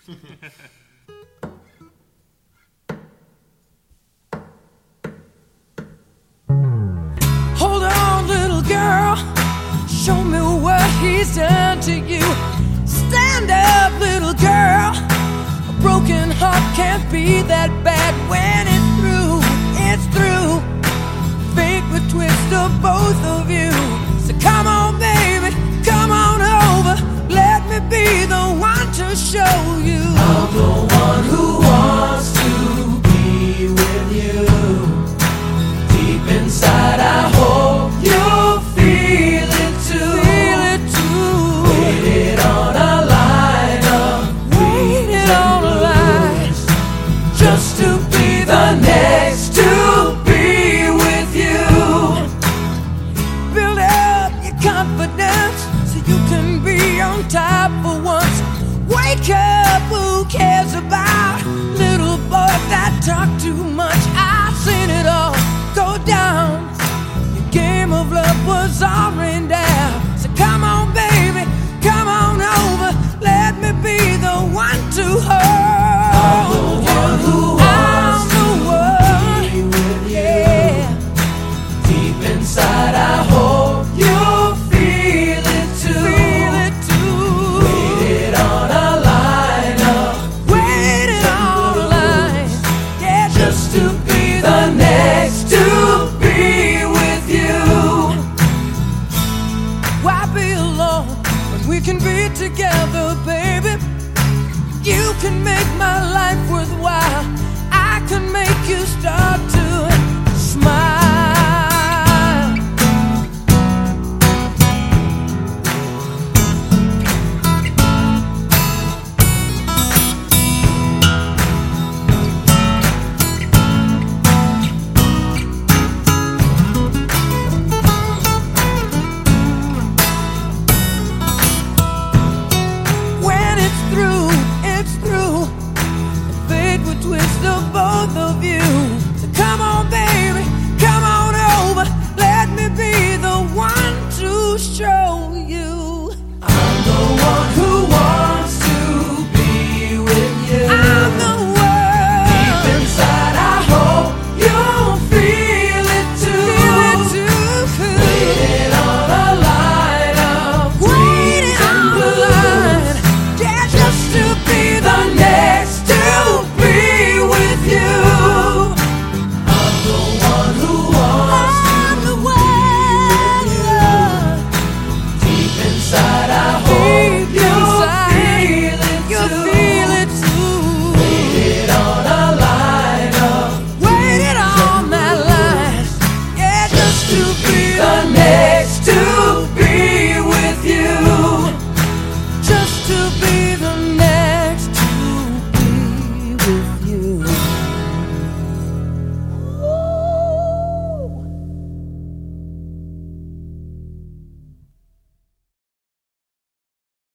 Hold on, little girl. Show me what he's done to you. Stand up, little girl. A broken heart can't be that bad when it's Wake up, who cares about little boys that talk too much? I've seen it all go down. Your game of love was all rained down. So come on, baby, come on over. Let me be the one to hold. You start to